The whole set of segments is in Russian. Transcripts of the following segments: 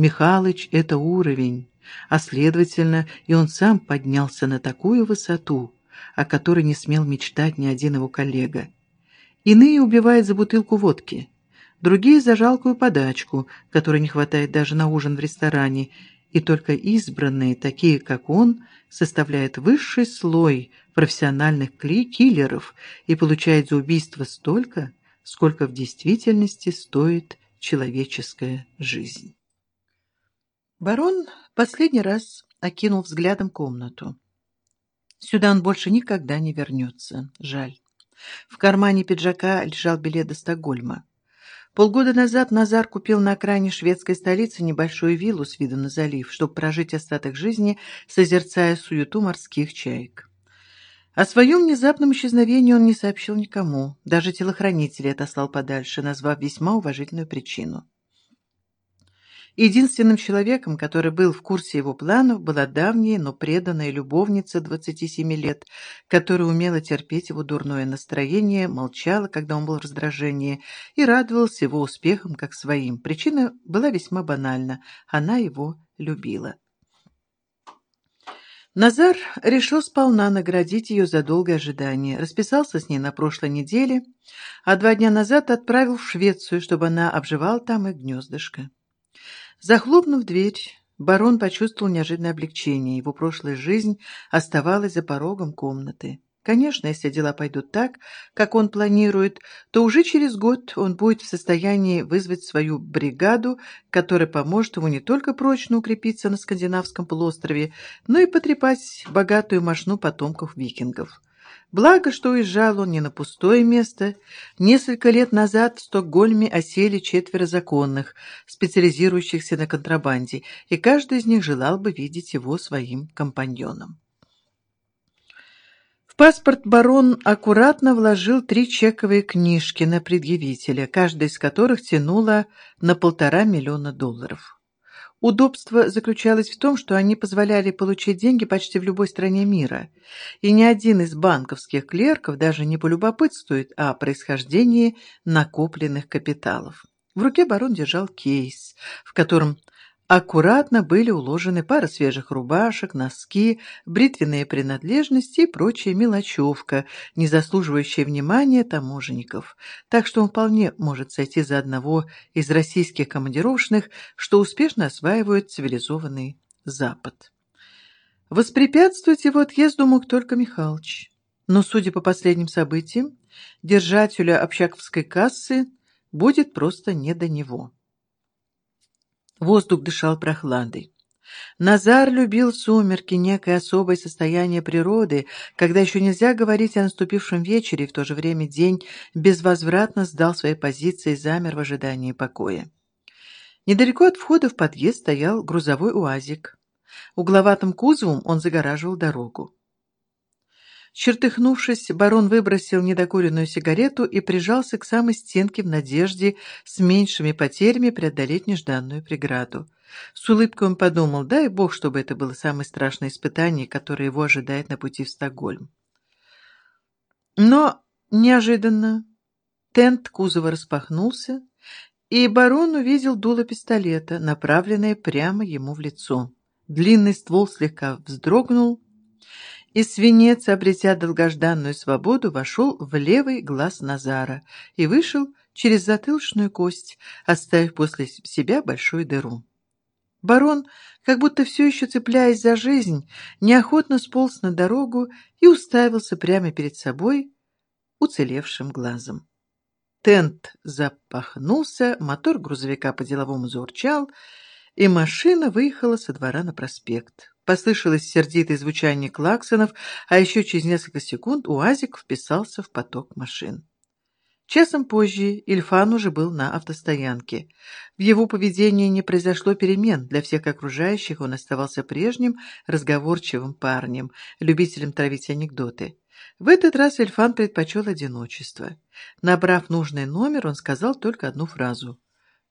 Михалыч — это уровень, а следовательно, и он сам поднялся на такую высоту, о которой не смел мечтать ни один его коллега. Иные убивают за бутылку водки, другие за жалкую подачку, которой не хватает даже на ужин в ресторане, и только избранные, такие как он, составляют высший слой профессиональных киллеров и получают за убийство столько, сколько в действительности стоит человеческая жизнь. Барон последний раз окинул взглядом комнату. Сюда он больше никогда не вернется. Жаль. В кармане пиджака лежал билет до Стокгольма. Полгода назад Назар купил на окраине шведской столицы небольшую виллу с видом на залив, чтобы прожить остаток жизни, созерцая суету морских чаек. О своем внезапном исчезновении он не сообщил никому, даже телохранителей отослал подальше, назвав весьма уважительную причину. Единственным человеком, который был в курсе его планов, была давняя, но преданная любовница 27 лет, которая умела терпеть его дурное настроение, молчала, когда он был в раздражении, и радовалась его успехам как своим. Причина была весьма банальна – она его любила. Назар решил сполна наградить ее за долгое ожидание, расписался с ней на прошлой неделе, а два дня назад отправил в Швецию, чтобы она обживала там и гнездышко. Захлопнув дверь, барон почувствовал неожиданное облегчение. Его прошлая жизнь оставалась за порогом комнаты. Конечно, если дела пойдут так, как он планирует, то уже через год он будет в состоянии вызвать свою бригаду, которая поможет ему не только прочно укрепиться на скандинавском полуострове, но и потрепать богатую мошну потомков викингов. Благо, что уезжал он не на пустое место. Несколько лет назад в Стокгольме осели четверо законных, специализирующихся на контрабанде, и каждый из них желал бы видеть его своим компаньоном. В паспорт барон аккуратно вложил три чековые книжки на предъявителя, каждая из которых тянула на полтора миллиона долларов. Удобство заключалось в том, что они позволяли получить деньги почти в любой стране мира, и ни один из банковских клерков даже не полюбопытствует о происхождении накопленных капиталов. В руке барон держал кейс, в котором Аккуратно были уложены пара свежих рубашек, носки, бритвенные принадлежности и прочая мелочевка, не заслуживающая внимания таможенников. Так что он вполне может сойти за одного из российских командировочных, что успешно осваивают цивилизованный Запад. Воспрепятствовать его отъезду мог только Михалыч. Но, судя по последним событиям, держателю общаковской кассы будет просто не до него. Воздух дышал прохладой. Назар любил сумерки, некое особое состояние природы, когда еще нельзя говорить о наступившем вечере, и в то же время день безвозвратно сдал свои позиции и замер в ожидании покоя. Недалеко от входа в подъезд стоял грузовой уазик. Угловатым кузовом он загораживал дорогу. Чертыхнувшись, барон выбросил недокуренную сигарету и прижался к самой стенке в надежде с меньшими потерями преодолеть нежданную преграду. С улыбкой он подумал, дай бог, чтобы это было самое страшное испытание, которое его ожидает на пути в Стокгольм. Но неожиданно тент кузова распахнулся, и барон увидел дуло пистолета, направленное прямо ему в лицо. Длинный ствол слегка вздрогнул, и свинец, обретя долгожданную свободу, вошел в левый глаз Назара и вышел через затылочную кость, оставив после себя большую дыру. Барон, как будто все еще цепляясь за жизнь, неохотно сполз на дорогу и уставился прямо перед собой уцелевшим глазом. Тент запахнулся, мотор грузовика по-деловому заурчал, и машина выехала со двора на проспект. Послышалось сердитое звучание клаксонов, а еще через несколько секунд УАЗик вписался в поток машин. Часом позже Ильфан уже был на автостоянке. В его поведении не произошло перемен. Для всех окружающих он оставался прежним, разговорчивым парнем, любителем травить анекдоты. В этот раз Ильфан предпочел одиночество. Набрав нужный номер, он сказал только одну фразу.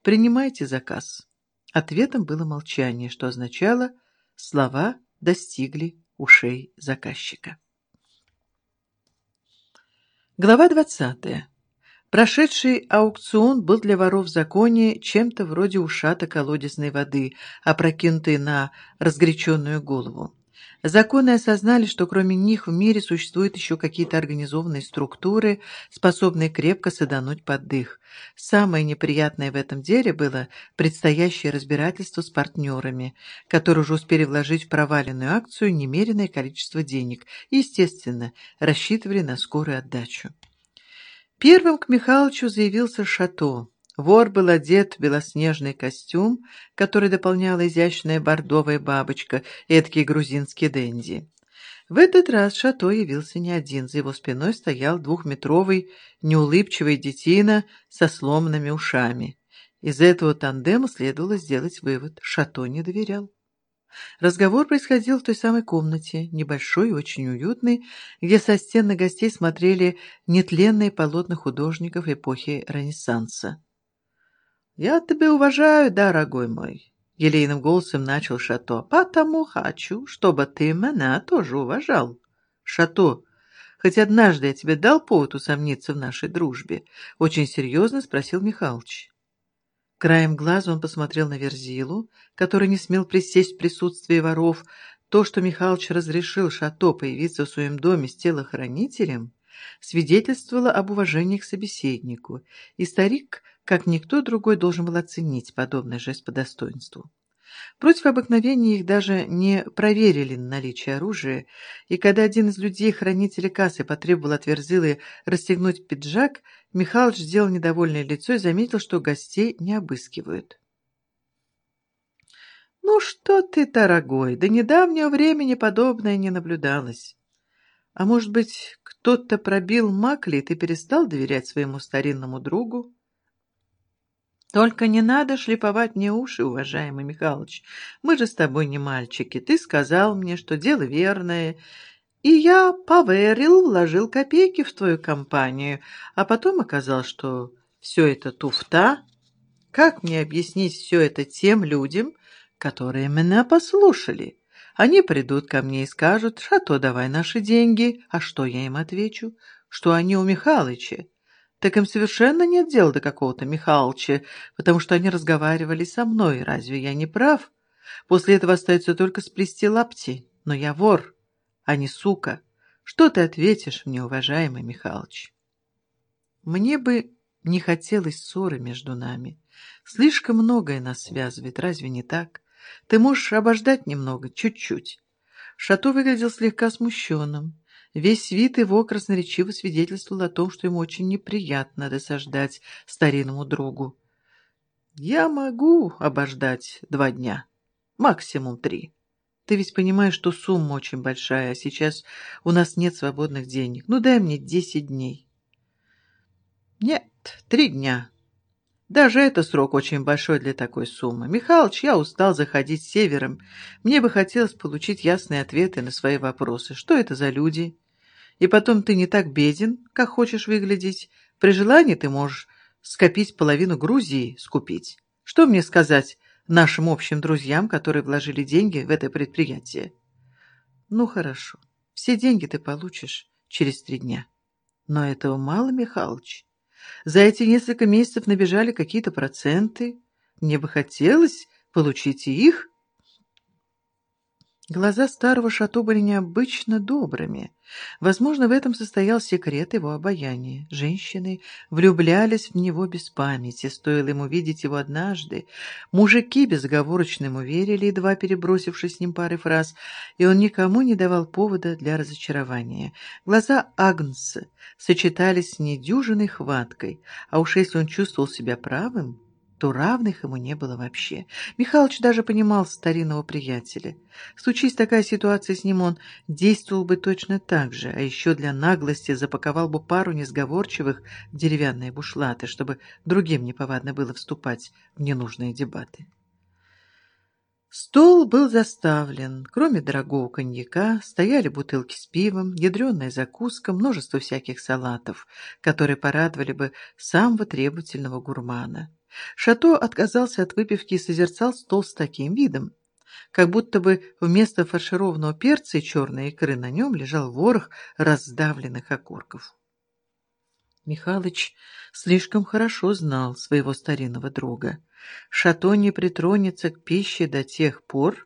«Принимайте заказ». Ответом было молчание, что означало – Слова достигли ушей заказчика. Глава двадцатая. Прошедший аукцион был для воров в законе чем-то вроде ушата колодезной воды, опрокинутой на разгоряченную голову. Законы осознали, что кроме них в мире существуют еще какие-то организованные структуры, способные крепко садануть под дых. Самое неприятное в этом деле было предстоящее разбирательство с партнерами, которые уже успели вложить в проваленную акцию немеренное количество денег и, естественно, рассчитывали на скорую отдачу. Первым к Михалычу заявился Шато. Вор был одет в белоснежный костюм, который дополняла изящная бордовая бабочка, эдакий грузинский денди. В этот раз Шато явился не один, за его спиной стоял двухметровый неулыбчивый детина со сломанными ушами. Из этого тандема следовало сделать вывод – Шато не доверял. Разговор происходил в той самой комнате, небольшой и очень уютной, где со стен на гостей смотрели нетленные полотна художников эпохи Ренессанса. «Я тебя уважаю, дорогой мой», — елейным голосом начал Шато, «потому хочу, чтобы ты меня тоже уважал». «Шато, хоть однажды я тебе дал повод усомниться в нашей дружбе?» — очень серьезно спросил Михалыч. Краем глаза он посмотрел на Верзилу, который не смел присесть в присутствии воров. То, что Михалыч разрешил Шато появиться в своем доме с телохранителем, свидетельствовало об уважении к собеседнику, и старик, как никто другой, должен был оценить подобный жест по достоинству. Против обыкновения их даже не проверили на наличие оружия, и когда один из людей, хранителя кассы, потребовал от Верзилы расстегнуть пиджак, Михалыч сделал недовольное лицо и заметил, что гостей не обыскивают. «Ну что ты, дорогой, до недавнего времени подобное не наблюдалось. А может быть, кто-то пробил макли, и ты перестал доверять своему старинному другу?» Только не надо шлиповать мне уши, уважаемый Михалыч. Мы же с тобой не мальчики. Ты сказал мне, что дело верное, и я поверил, вложил копейки в твою компанию, а потом оказалось, что все это туфта. Как мне объяснить все это тем людям, которые меня послушали? Они придут ко мне и скажут, «Шато, давай наши деньги». А что я им отвечу? Что они у Михалыча так им совершенно нет дела до какого-то Михалыча, потому что они разговаривали со мной. Разве я не прав? После этого остается только сплести лапти. Но я вор, а не сука. Что ты ответишь мне, уважаемый Михалыч? Мне бы не хотелось ссоры между нами. Слишком многое нас связывает, разве не так? Ты можешь обождать немного, чуть-чуть. Шато выглядел слегка смущенным. Весь вид его красноречиво свидетельствовал о том, что ему очень неприятно досаждать старинному другу. «Я могу обождать два дня, максимум три. Ты ведь понимаешь, что сумма очень большая, а сейчас у нас нет свободных денег. Ну, дай мне десять дней». «Нет, три дня. Даже это срок очень большой для такой суммы. Михалыч, я устал заходить севером. Мне бы хотелось получить ясные ответы на свои вопросы. Что это за люди?» И потом ты не так беден, как хочешь выглядеть. При желании ты можешь скопить половину Грузии, скупить. Что мне сказать нашим общим друзьям, которые вложили деньги в это предприятие? Ну, хорошо. Все деньги ты получишь через три дня. Но этого мало, Михалыч. За эти несколько месяцев набежали какие-то проценты. Мне бы хотелось получить и их, Глаза старого шато были необычно добрыми. Возможно, в этом состоял секрет его обаяния. Женщины влюблялись в него без памяти, стоило ему видеть его однажды. Мужики безоговорочно ему верили, едва перебросившись с ним пары фраз, и он никому не давал повода для разочарования. Глаза Агнца сочетались с недюжиной хваткой, а уж если он чувствовал себя правым, то равных ему не было вообще. Михалыч даже понимал старинного приятеля. Случись такая ситуация с ним, он действовал бы точно так же, а еще для наглости запаковал бы пару несговорчивых деревянные бушлаты, чтобы другим неповадно было вступать в ненужные дебаты. Стол был заставлен. Кроме дорогого коньяка, стояли бутылки с пивом, ядреная закуска, множество всяких салатов, которые порадовали бы самого требовательного гурмана. Шато отказался от выпивки и созерцал стол с таким видом, как будто бы вместо фаршированного перца и черной икры на нем лежал ворох раздавленных окурков. Михалыч слишком хорошо знал своего старинного друга. Шато не притронется к пище до тех пор,